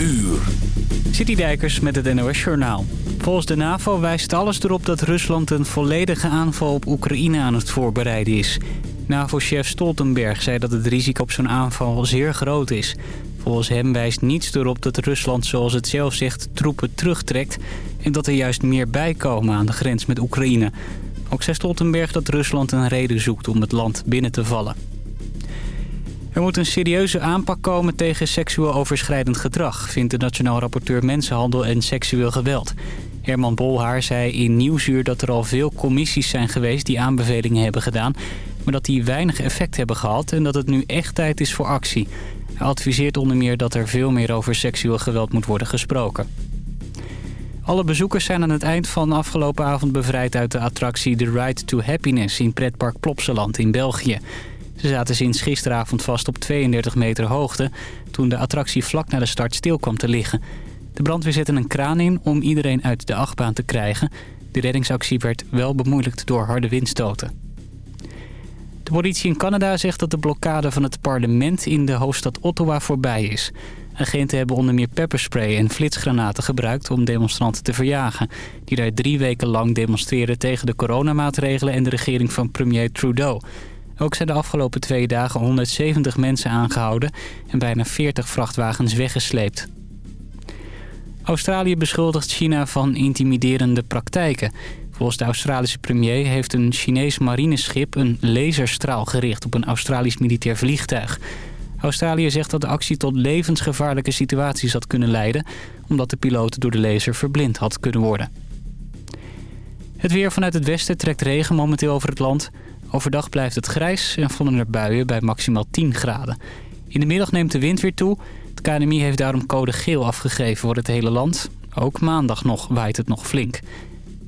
uur. Citydijkers met het NOS Journaal. Volgens de NAVO wijst alles erop dat Rusland een volledige aanval op Oekraïne aan het voorbereiden is. NAVO-chef Stoltenberg zei dat het risico op zo'n aanval zeer groot is. Volgens hem wijst niets erop dat Rusland, zoals het zelf zegt, troepen terugtrekt... en dat er juist meer bijkomen aan de grens met Oekraïne. Ook zei Stoltenberg dat Rusland een reden zoekt om het land binnen te vallen. Er moet een serieuze aanpak komen tegen seksueel overschrijdend gedrag... vindt de Nationaal Rapporteur Mensenhandel en Seksueel Geweld. Herman Bolhaar zei in Nieuwsuur dat er al veel commissies zijn geweest... die aanbevelingen hebben gedaan, maar dat die weinig effect hebben gehad... en dat het nu echt tijd is voor actie. Hij adviseert onder meer dat er veel meer over seksueel geweld moet worden gesproken. Alle bezoekers zijn aan het eind van afgelopen avond bevrijd uit de attractie The Ride to Happiness in pretpark Plopsaland in België. Ze zaten sinds gisteravond vast op 32 meter hoogte toen de attractie vlak na de start stil kwam te liggen. De brandweer zette een kraan in om iedereen uit de achtbaan te krijgen. De reddingsactie werd wel bemoeilijkt door harde windstoten. De politie in Canada zegt dat de blokkade van het parlement in de hoofdstad Ottawa voorbij is. Agenten hebben onder meer pepperspray en flitsgranaten gebruikt om demonstranten te verjagen... die daar drie weken lang demonstreren tegen de coronamaatregelen en de regering van premier Trudeau. Ook zijn de afgelopen twee dagen 170 mensen aangehouden en bijna 40 vrachtwagens weggesleept. Australië beschuldigt China van intimiderende praktijken. Volgens de Australische premier heeft een Chinees marineschip een laserstraal gericht op een Australisch militair vliegtuig. Australië zegt dat de actie tot levensgevaarlijke situaties had kunnen leiden... omdat de piloot door de laser verblind had kunnen worden. Het weer vanuit het westen trekt regen momenteel over het land. Overdag blijft het grijs en vallen er buien bij maximaal 10 graden. In de middag neemt de wind weer toe. Het KNMI heeft daarom code geel afgegeven voor het hele land. Ook maandag nog waait het nog flink.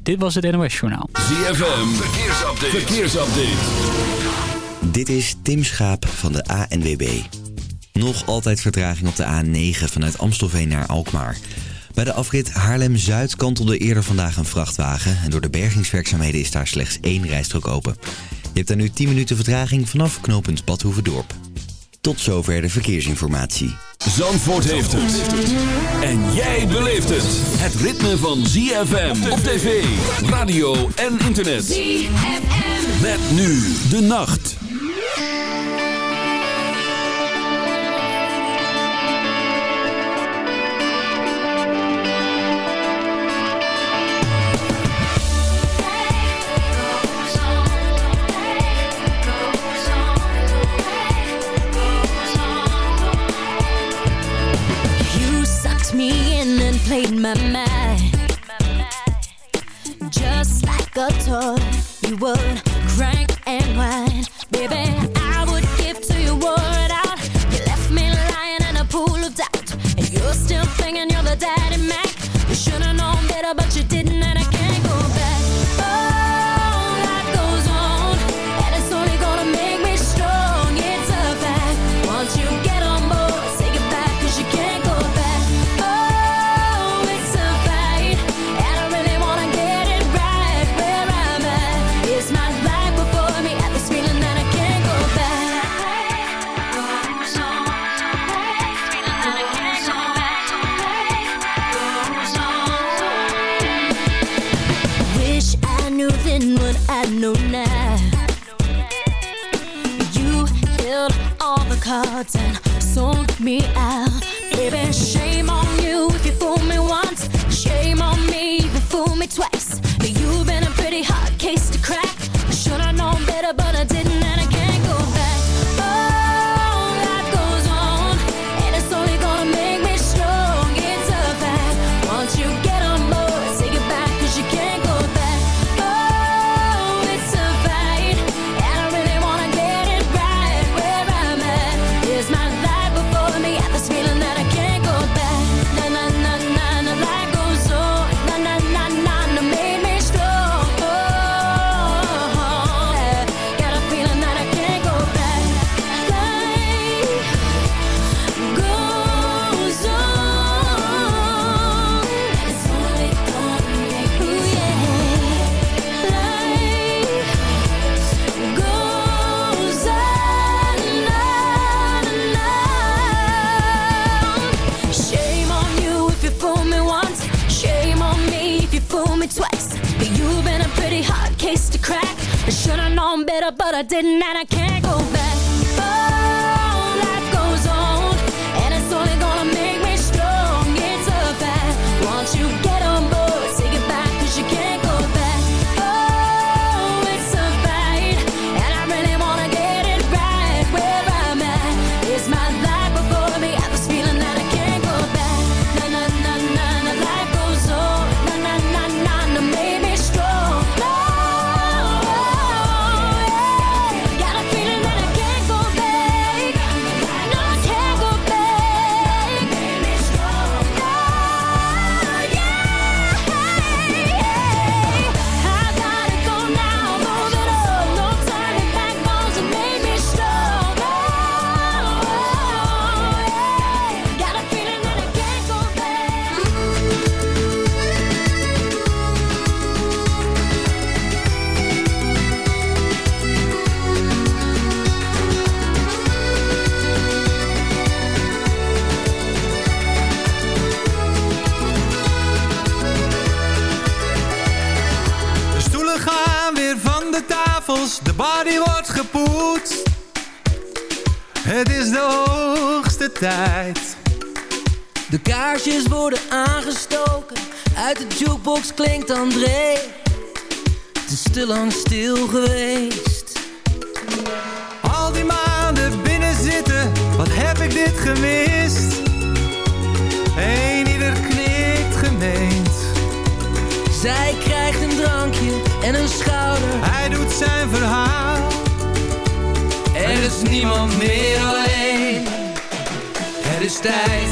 Dit was het NOS Journaal. ZFM, verkeersupdate. verkeersupdate. Dit is Tim Schaap van de ANWB. Nog altijd vertraging op de A9 vanuit Amstelveen naar Alkmaar. Bij de afrit Haarlem-Zuid kantelde eerder vandaag een vrachtwagen... en door de bergingswerkzaamheden is daar slechts één rijstrook open. Je hebt daar nu 10 minuten vertraging vanaf knooppunt Badhoevedorp. Tot zover de verkeersinformatie. Zandvoort heeft het. En jij beleeft het. Het ritme van ZFM op tv, radio en internet. ZFM. Met nu de nacht. Played my mind. Just like a toy You would crank and whine. Baby, I would give to you it out. You left me lying in a pool of doubt. And you're still thinking you're the daddy Mac. You should've known better but you didn't cards and sold me out. Baby, shame on you if you fool me once. Didn't, and I can't uit de jukebox klinkt André. Het is te lang stil geweest. Al die maanden binnen zitten, wat heb ik dit gemist? Eén ieder knikt gemeend. Zij krijgt een drankje en een schouder. Hij doet zijn verhaal. Er is niemand meer alleen. Het is tijd,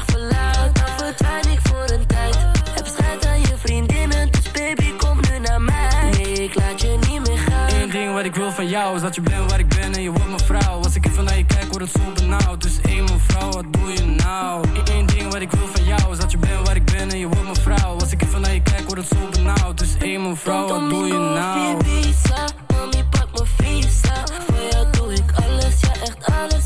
jou Is dat je bent waar ik ben en je wordt mijn vrouw Als ik even naar je kijk word het zo benauwd Dus één mevrouw wat doe je nou? Eén ding wat ik wil van jou is dat je bent waar ik ben en je wordt mijn vrouw. Als ik even naar je kijk, word het zo benauwd. Dus één mevrouw, wat doe je nou? Mami, pak mijn visa. Voor jou doe ik alles, ja echt alles,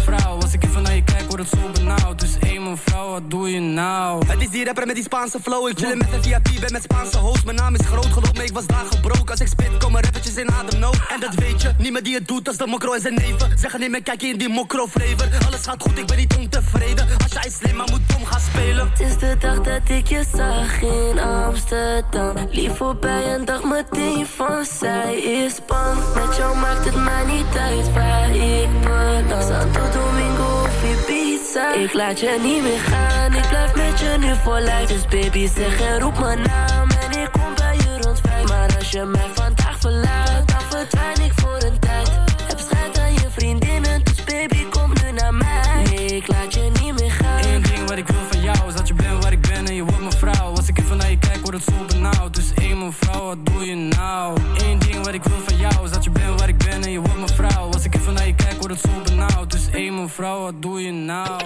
Je kijk, word het zo benauwd. Dus één mevrouw, wat doe je nou? Het is die rapper met die Spaanse flow. Ik chillen met een VIP, ben met Spaanse host. Mijn naam is groot, geloof me, ik was daar gebroken. Als ik spit, komen rappertjes in ademnood. En dat weet je, niemand die het doet als de mokro en zijn neven. Zeggen niet meer, kijk in die mokro flavor. Alles gaat goed, ik ben niet ontevreden. Als jij slim, maar moet dom gaan spelen. Het is de dag dat ik je zag in Amsterdam. Lief voorbij en dacht meteen van zij is bang. Met jou maakt het mij niet uit waar ik beland. Santo Domingo Ik laat je niet meer gaan, ik blijf met je nu voor lijf. Dus baby zeg en roep mijn naam en ik kom bij je rond vijf. Maar als je mij hell do you now?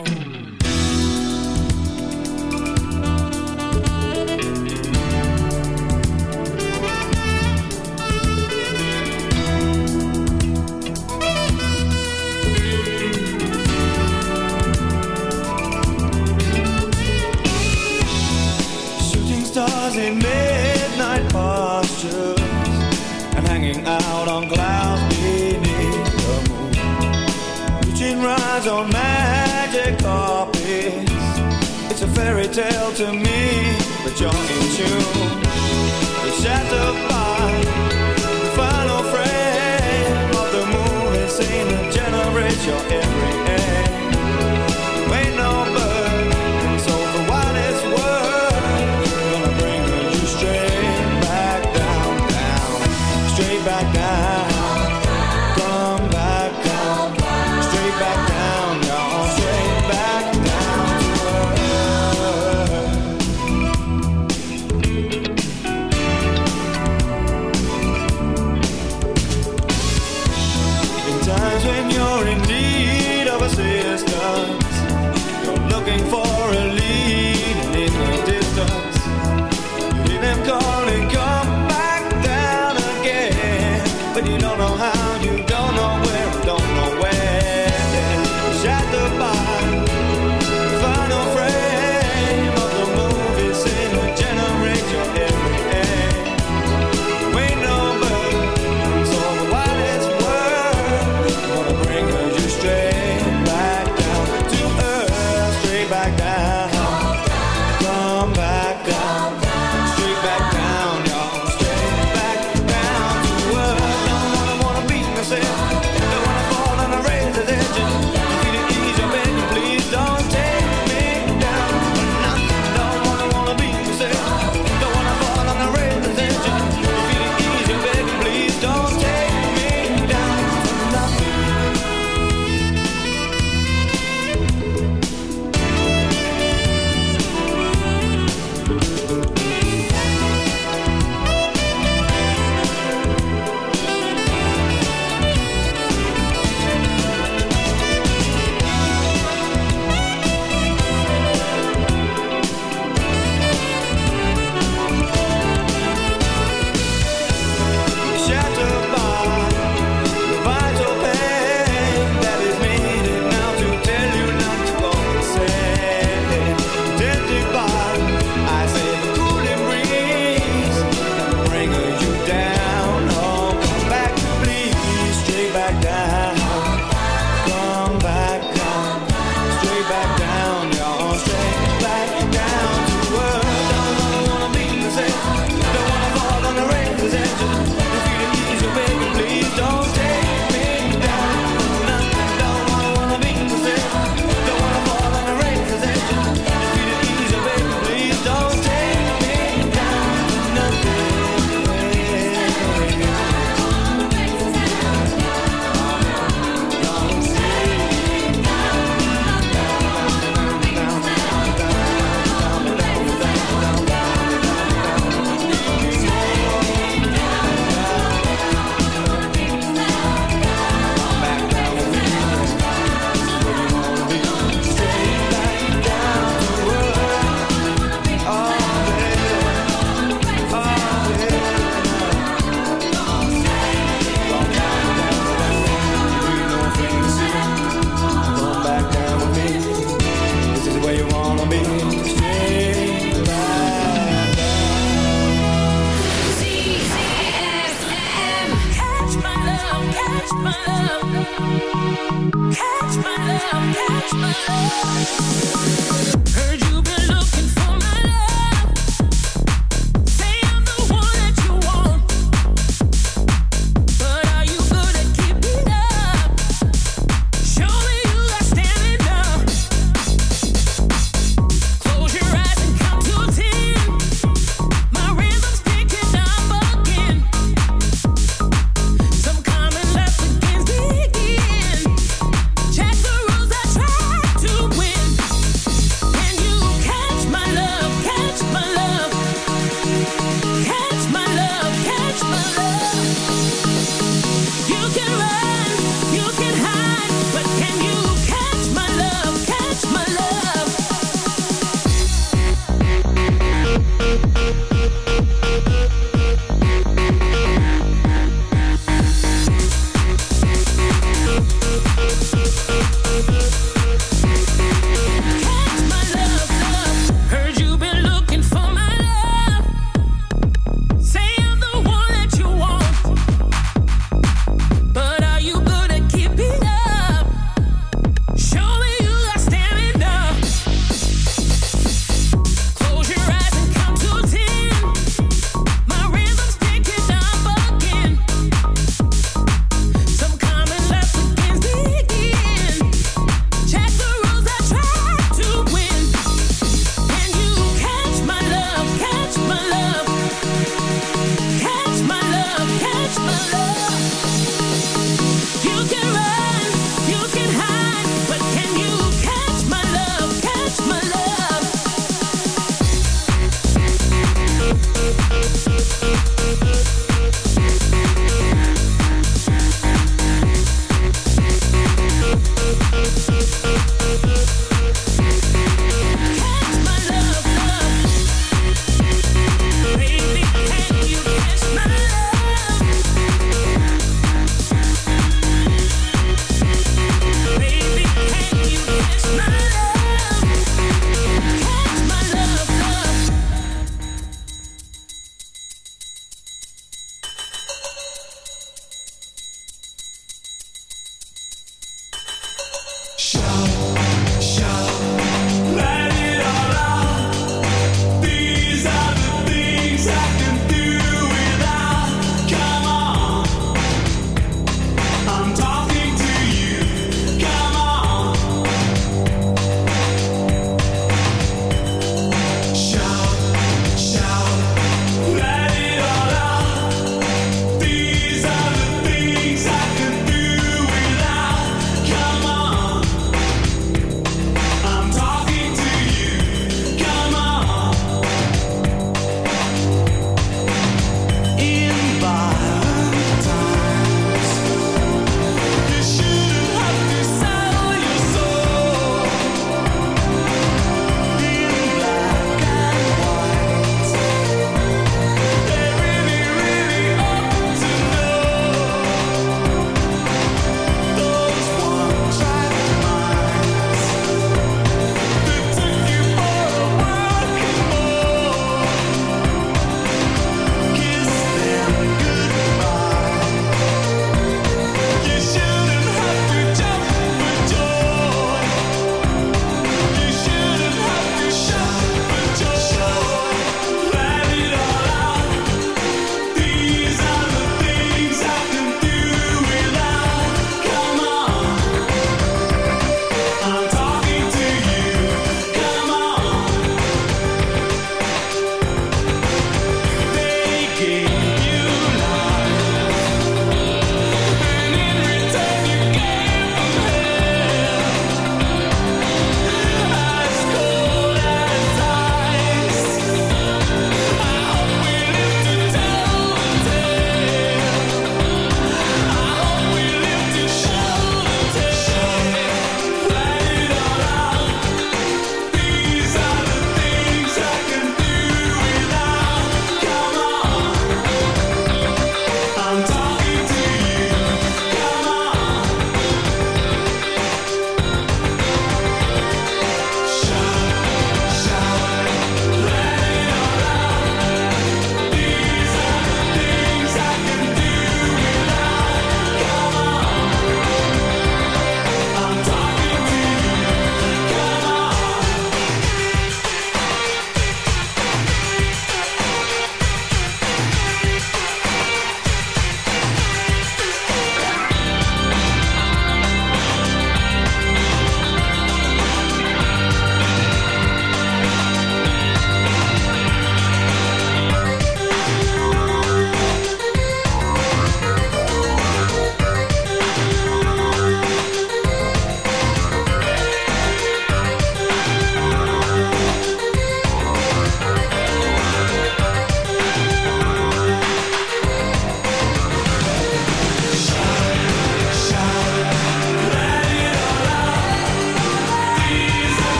in midnight postures and hanging out on clouds. Rides on magic carpets. It's a fairy tale to me, but you're in tune. It's shattered by the final frame of the movie scene that generates your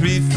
me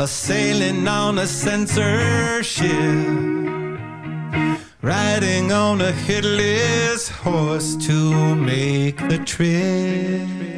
a sailing on a censorship, riding on a headless horse to make the trip.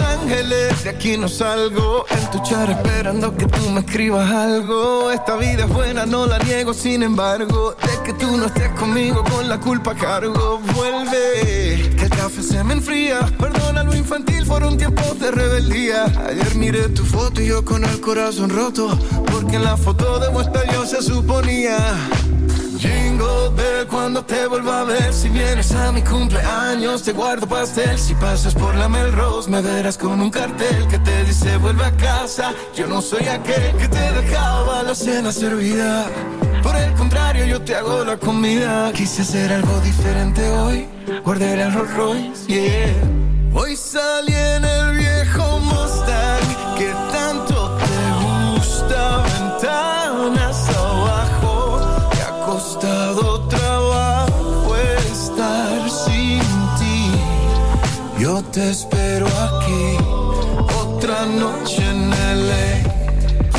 Ángeles. De aquí no salgo. En tu char esperando que tú me escribas algo. Esta vida es buena, no la niego. Sin embargo, de que tú no estés conmigo con la culpa cargo. Vuelve, que el café se me enfría. Perdona lo infantil, fueron tiempos de rebeldía. Ayer miré tu foto y yo con el corazón roto. Porque en la foto de muestra yo se suponía. Jingle Bell cuando te vuelva a ver Si vienes a mi cumpleaños te guardo pastel Si pasas por la Melrose me verás con un cartel Que te dice vuelve a casa Yo no soy aquel que te dejaba la cena servida Por te hago la comida. Quise hacer algo diferente hoy. Guardé el Rolls Royce, yeah. Hoy salí en el viejo Mustang Que tanto te gusta. Ventanas abajo Me ha costado trabajo estar sin ti. Yo te espero aquí Otra noche en LA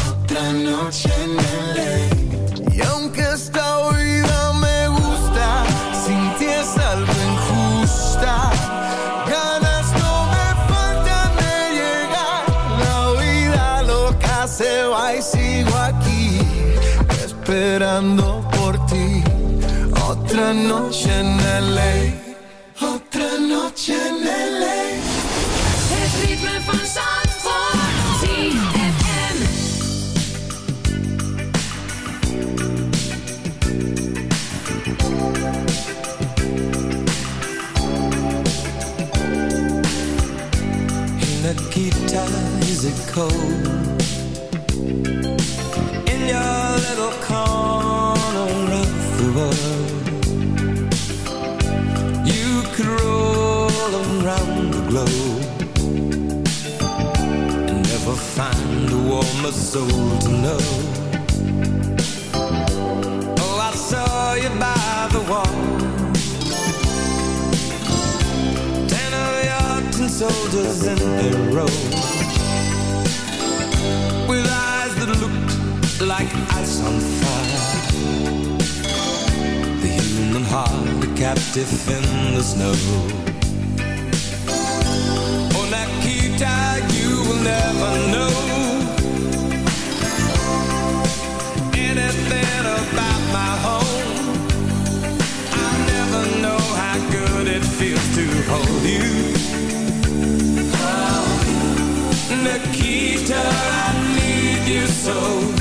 Otra noche Otra noche en LA Otra noche en LA Het ritme van Zandvoort. ZFM. Nikita, is it cold? Captive in the snow so.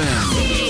ZFM.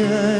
care.